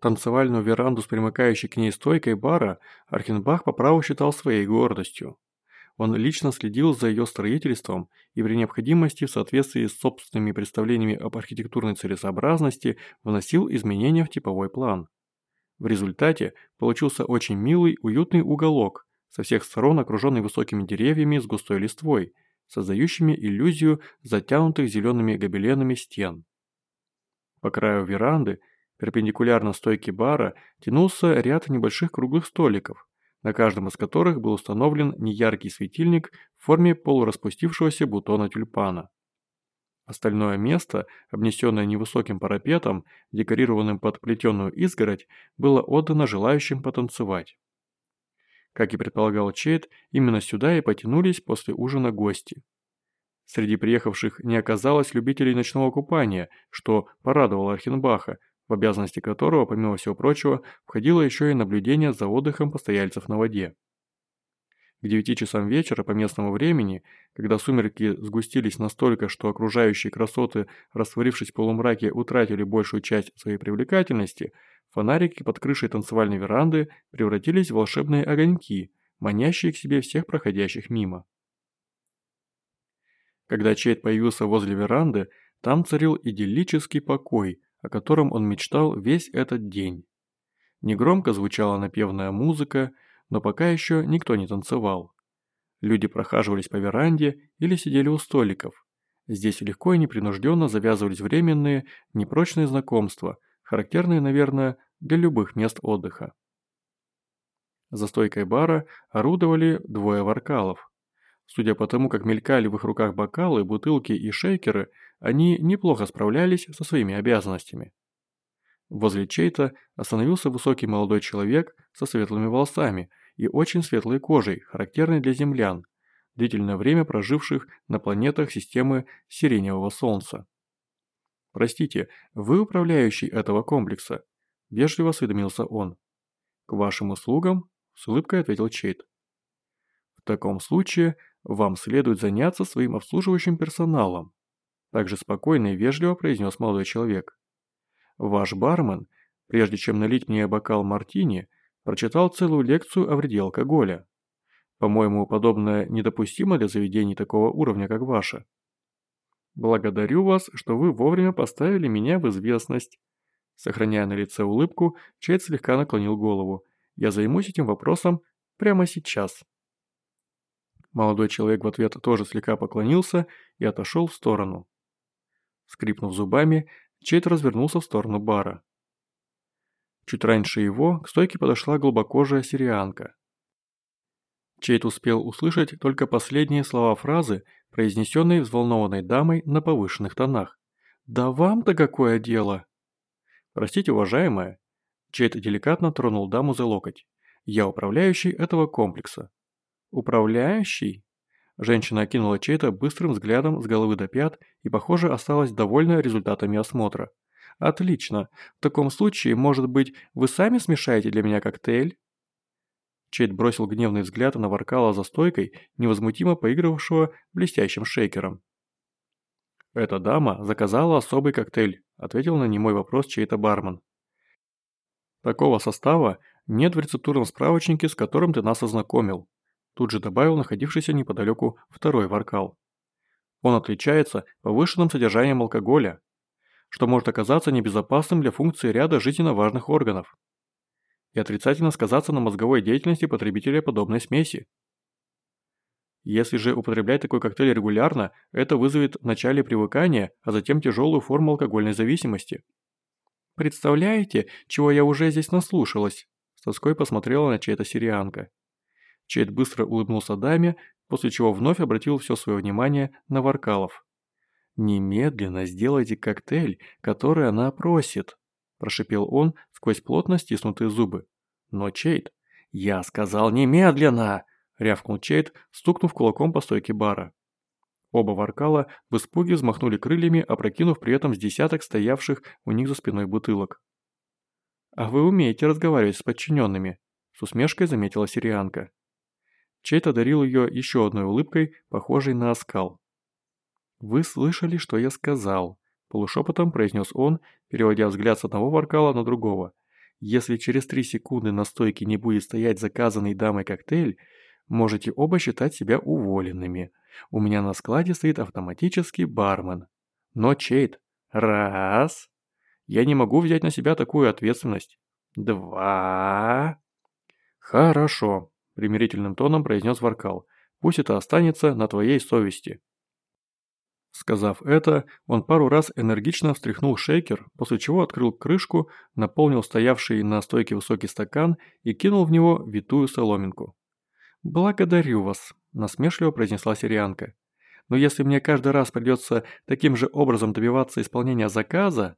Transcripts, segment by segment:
Танцевальную веранду с примыкающей к ней стойкой бара Архенбах по праву считал своей гордостью. Он лично следил за ее строительством и при необходимости в соответствии с собственными представлениями об архитектурной целесообразности вносил изменения в типовой план. В результате получился очень милый, уютный уголок, со всех сторон окруженный высокими деревьями с густой листвой, создающими иллюзию затянутых зелеными гобеленами стен. По краю веранды, перпендикулярно стойке бара, тянулся ряд небольших круглых столиков, на каждом из которых был установлен неяркий светильник в форме полураспустившегося бутона тюльпана. Остальное место, обнесенное невысоким парапетом, декорированным под плетеную изгородь, было отдано желающим потанцевать. Как и предполагал Чейд, именно сюда и потянулись после ужина гости. Среди приехавших не оказалось любителей ночного купания, что порадовало Архенбаха, в обязанности которого, помимо всего прочего, входило еще и наблюдение за отдыхом постояльцев на воде. К девяти часам вечера по местному времени, когда сумерки сгустились настолько, что окружающие красоты, растворившись в полумраке, утратили большую часть своей привлекательности, фонарики под крышей танцевальной веранды превратились в волшебные огоньки, манящие к себе всех проходящих мимо. Когда Чейд появился возле веранды, там царил идиллический покой, о котором он мечтал весь этот день. Негромко звучала напевная музыка, но пока еще никто не танцевал. Люди прохаживались по веранде или сидели у столиков. Здесь легко и непринужденно завязывались временные, непрочные знакомства, характерные, наверное, для любых мест отдыха. За стойкой бара орудовали двое варкалов. Судя по тому, как мелькали в их руках бокалы, бутылки и шейкеры, они неплохо справлялись со своими обязанностями. Возле чей-то остановился высокий молодой человек со светлыми волосами и очень светлой кожей, характерной для землян, длительное время проживших на планетах системы Сиреневого Солнца. «Простите, вы управляющий этого комплекса?» – вежливо осведомился он. «К вашим услугам?» – с улыбкой ответил Чейт. «В таком случае вам следует заняться своим обслуживающим персоналом», – также спокойно и вежливо произнес молодой человек. «Ваш бармен, прежде чем налить мне бокал мартини, прочитал целую лекцию о вреде алкоголя. По-моему, подобное недопустимо для заведений такого уровня, как ваше. Благодарю вас, что вы вовремя поставили меня в известность. Сохраняя на лице улыбку, Чейд слегка наклонил голову. Я займусь этим вопросом прямо сейчас. Молодой человек в ответ тоже слегка поклонился и отошел в сторону. Скрипнув зубами, Чейд развернулся в сторону бара. Чуть раньше его к стойке подошла глубокожая сирианка. Чейт успел услышать только последние слова фразы, произнесенные взволнованной дамой на повышенных тонах. «Да вам-то какое дело?» «Простите, уважаемая». Чейт деликатно тронул даму за локоть. «Я управляющий этого комплекса». «Управляющий?» Женщина окинула Чейта быстрым взглядом с головы до пят и, похоже, осталась довольна результатами осмотра. «Отлично. В таком случае, может быть, вы сами смешаете для меня коктейль?» Чейд бросил гневный взгляд на Варкала за стойкой, невозмутимо поигрывавшего блестящим шейкером. «Эта дама заказала особый коктейль», – ответил на немой вопрос чей-то бармен. «Такого состава нет в рецептурном справочнике, с которым ты нас ознакомил», – тут же добавил находившийся неподалеку второй Варкал. «Он отличается повышенным содержанием алкоголя, что может оказаться небезопасным для функции ряда жизненно важных органов и отрицательно сказаться на мозговой деятельности потребителя подобной смеси. Если же употреблять такой коктейль регулярно, это вызовет вначале привыкание, а затем тяжелую форму алкогольной зависимости. «Представляете, чего я уже здесь наслушалась?» С тоской посмотрела на чей-то сирианка. Чейд быстро улыбнулся даме, после чего вновь обратил все свое внимание на Варкалов. «Немедленно сделайте коктейль, который она просит», – прошипел он сквозь плотно стиснутые зубы. «Но Чейд...» «Я сказал немедленно!» – рявкнул Чейд, стукнув кулаком по стойке бара. Оба варкала в испуге взмахнули крыльями, опрокинув при этом с десяток стоявших у них за спиной бутылок. «А вы умеете разговаривать с подчиненными», – с усмешкой заметила сирианка. Чейд одарил ее еще одной улыбкой, похожей на оскал. «Вы слышали, что я сказал?» Полушепотом произнес он, переводя взгляд с одного варкала на другого. Если через три секунды на стойке не будет стоять заказанный дамой коктейль, можете оба считать себя уволенными. У меня на складе стоит автоматический бармен. Но Чейт, раз. Я не могу взять на себя такую ответственность. Два. Хорошо, примирительным тоном произнес Варкал. Пусть это останется на твоей совести. Сказав это, он пару раз энергично встряхнул шейкер, после чего открыл крышку, наполнил стоявший на стойке высокий стакан и кинул в него витую соломинку. «Благодарю вас», – насмешливо произнесла сирианка. «Но если мне каждый раз придется таким же образом добиваться исполнения заказа,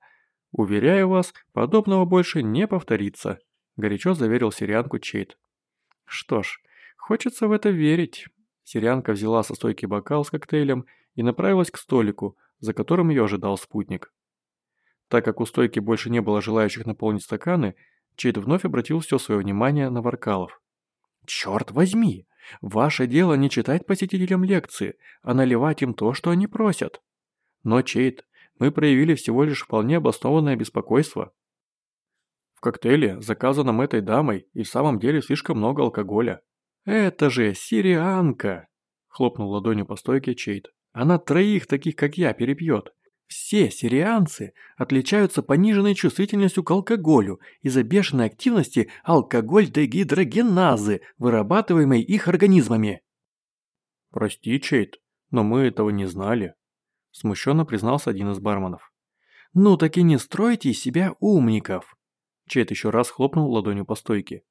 уверяю вас, подобного больше не повторится», – горячо заверил сирианку Чейт. «Что ж, хочется в это верить». Сирианка взяла со стойки бокал с коктейлем и направилась к столику, за которым ее ожидал спутник. Так как у стойки больше не было желающих наполнить стаканы, Чейд вновь обратил все свое внимание на Варкалов. «Черт возьми! Ваше дело не читать посетителям лекции, а наливать им то, что они просят. Но, Чейд, мы проявили всего лишь вполне обоснованное беспокойство. В коктейле, заказанном этой дамой, и в самом деле слишком много алкоголя. «Это же сирианка!» – хлопнул ладонью по стойке Чейд. «Она троих таких, как я, перепьет. Все сирианцы отличаются пониженной чувствительностью к алкоголю из-за бешеной активности алкоголь-дегидрогеназы, вырабатываемой их организмами. «Прости, Чейт, но мы этого не знали», – смущенно признался один из барменов. «Ну так и не стройте из себя умников!» Чейт еще раз хлопнул ладонью по стойке.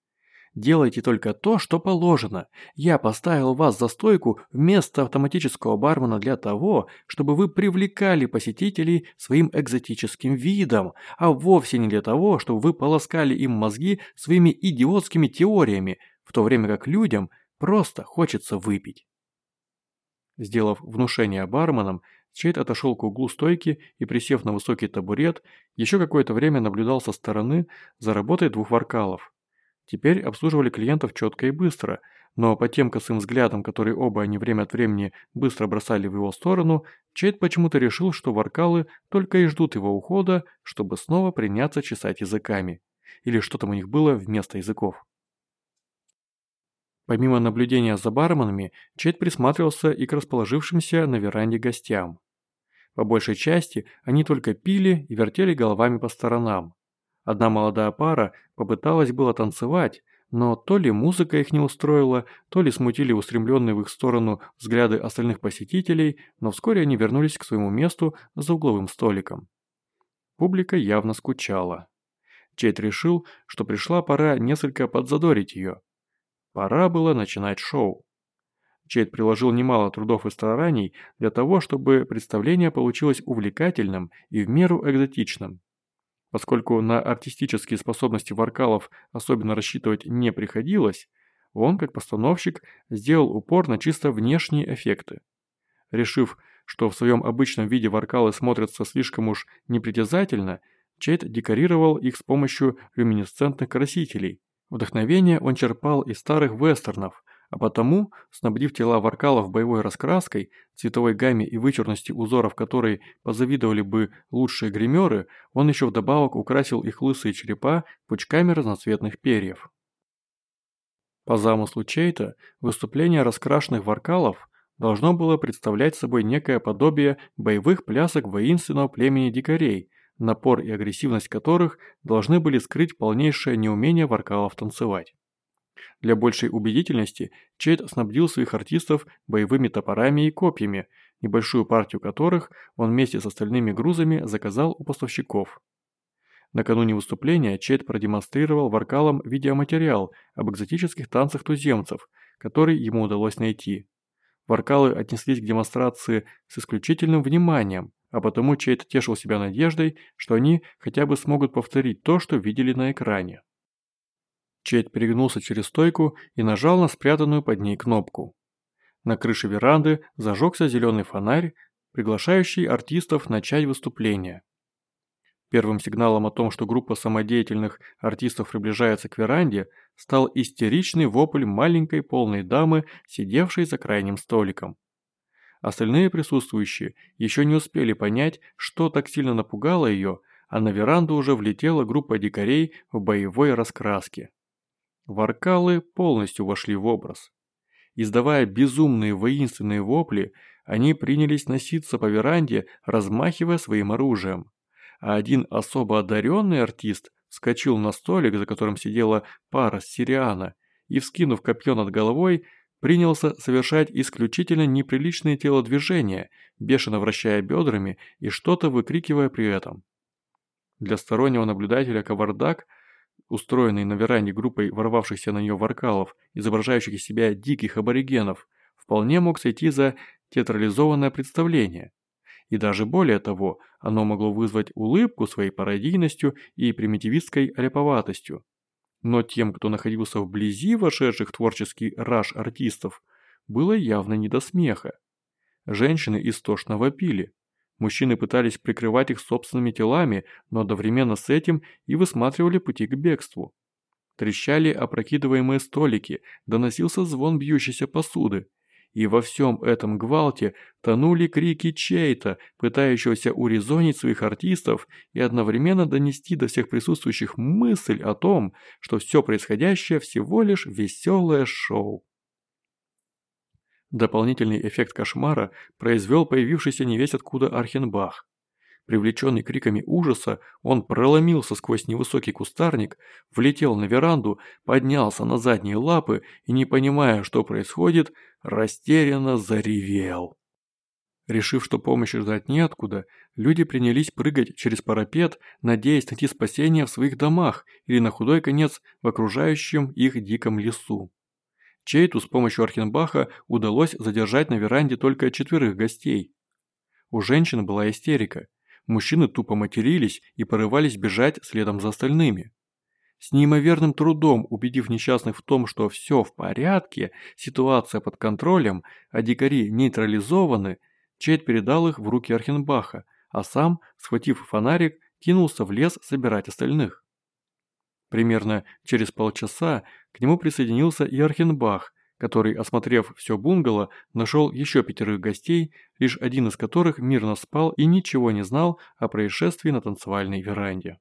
Делайте только то, что положено. Я поставил вас за стойку вместо автоматического бармена для того, чтобы вы привлекали посетителей своим экзотическим видом, а вовсе не для того, чтобы вы полоскали им мозги своими идиотскими теориями, в то время как людям просто хочется выпить. Сделав внушение барменам, Чейд отошел к углу стойки и, присев на высокий табурет, еще какое-то время наблюдал со стороны за работой двух варкалов. Теперь обслуживали клиентов четко и быстро, но по тем косым взглядам, которые оба они время от времени быстро бросали в его сторону, Чейд почему-то решил, что варкалы только и ждут его ухода, чтобы снова приняться чесать языками. Или что там у них было вместо языков. Помимо наблюдения за барменами, Чейд присматривался и к расположившимся на веранде гостям. По большей части они только пили и вертели головами по сторонам. Одна молодая пара попыталась было танцевать, но то ли музыка их не устроила, то ли смутили устремленные в их сторону взгляды остальных посетителей, но вскоре они вернулись к своему месту за угловым столиком. Публика явно скучала. Чейт решил, что пришла пора несколько подзадорить ее. Пора было начинать шоу. Чейт приложил немало трудов и стараний для того, чтобы представление получилось увлекательным и в меру экзотичным. Поскольку на артистические способности Варкалов особенно рассчитывать не приходилось, он, как постановщик, сделал упор на чисто внешние эффекты. Решив, что в своем обычном виде Варкалы смотрятся слишком уж непритязательно, Чейт декорировал их с помощью люминесцентных красителей. Вдохновение он черпал из старых вестернов, а потому, снабдив тела варкалов боевой раскраской, цветовой гамме и вычурности узоров которой позавидовали бы лучшие гримеры, он еще вдобавок украсил их лысые черепа пучками разноцветных перьев. По замыслу Чейта, выступление раскрашенных варкалов должно было представлять собой некое подобие боевых плясок воинственного племени дикарей, напор и агрессивность которых должны были скрыть полнейшее неумение варкалов танцевать. Для большей убедительности Чейд снабдил своих артистов боевыми топорами и копьями, небольшую партию которых он вместе с остальными грузами заказал у поставщиков. Накануне выступления Чейд продемонстрировал варкалам видеоматериал об экзотических танцах туземцев, который ему удалось найти. Варкалы отнеслись к демонстрации с исключительным вниманием, а потому Чейд тешил себя надеждой, что они хотя бы смогут повторить то, что видели на экране. Чейд перегнулся через стойку и нажал на спрятанную под ней кнопку. На крыше веранды зажегся зеленый фонарь, приглашающий артистов начать выступление. Первым сигналом о том, что группа самодеятельных артистов приближается к веранде, стал истеричный вопль маленькой полной дамы, сидевшей за крайним столиком. Остальные присутствующие еще не успели понять, что так сильно напугало ее, а на веранду уже влетела группа дикарей в боевой раскраске. Варкалы полностью вошли в образ. Издавая безумные воинственные вопли, они принялись носиться по веранде, размахивая своим оружием. А один особо одаренный артист вскочил на столик, за которым сидела пара сириана, и, вскинув копье над головой, принялся совершать исключительно неприличные телодвижения, бешено вращая бедрами и что-то выкрикивая при этом. Для стороннего наблюдателя кавардак, устроенный на веранде группой ворвавшихся на нее варкалов, изображающих из себя диких аборигенов, вполне мог сойти за театрализованное представление. И даже более того, оно могло вызвать улыбку своей пародийностью и примитивистской аляповатостью. Но тем, кто находился вблизи вошедших в творческий раж артистов, было явно не до смеха. Женщины истошно вопили. Мужчины пытались прикрывать их собственными телами, но одновременно с этим и высматривали пути к бегству. Трещали опрокидываемые столики, доносился звон бьющейся посуды. И во всем этом гвалте тонули крики чей-то, пытающегося урезонить своих артистов и одновременно донести до всех присутствующих мысль о том, что все происходящее всего лишь веселое шоу. Дополнительный эффект кошмара произвел появившийся невесть откуда Архенбах. Привлеченный криками ужаса, он проломился сквозь невысокий кустарник, влетел на веранду, поднялся на задние лапы и, не понимая, что происходит, растерянно заревел. Решив, что помощи ждать неоткуда, люди принялись прыгать через парапет, надеясь найти спасение в своих домах или на худой конец в окружающем их диком лесу. Чейту с помощью Архенбаха удалось задержать на веранде только четверых гостей. У женщин была истерика. Мужчины тупо матерились и порывались бежать следом за остальными. С неимоверным трудом убедив несчастных в том, что все в порядке, ситуация под контролем, а дикари нейтрализованы, Чейт передал их в руки Архенбаха, а сам, схватив фонарик, кинулся в лес собирать остальных. Примерно через полчаса к нему присоединился и Архенбах, который, осмотрев все бунгало, нашел еще пятерых гостей, лишь один из которых мирно спал и ничего не знал о происшествии на танцевальной веранде.